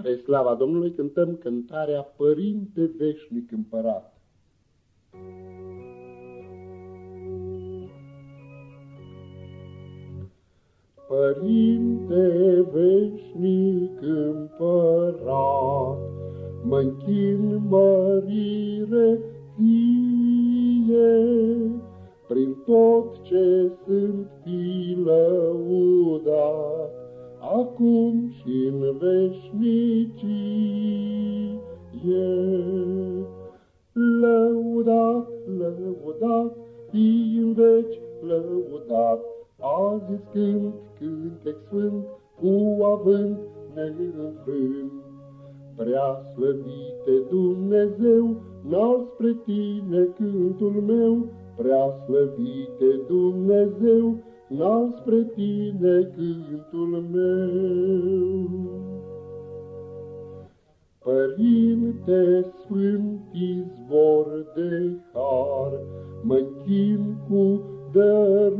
Spre slava Domnului cântăm cântarea Părinte Veșnic Împărat. Părinte veșnic împărat, mă închin mărire ție, prin tot ce sunt fi și în veșnicie. Lăudat, lăudat, fii în veci lăudat, azi cânt cântec sfânt, cu avânt neînfrânt. Prea slăvite Dumnezeu, n spre tine cântul meu, prea slăvite Dumnezeu, n spre tine cântul meu. Părinte Sfânt izvor de har, mă cu dăruire,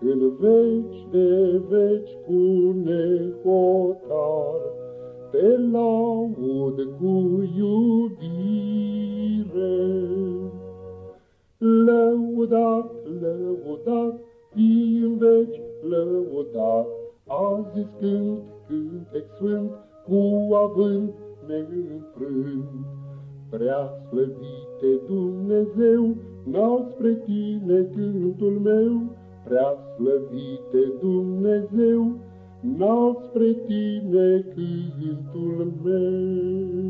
în veci de veci cu nehotar, te laud cu iubire. Lăudat, lăudat, fii în veci lăudat, azi cânt cântec sfânt, cu avânt neînfrânt. Prea slăvite Dumnezeu, n spre tine cântul meu, prea slăvite Dumnezeu, n spre tine cântul meu.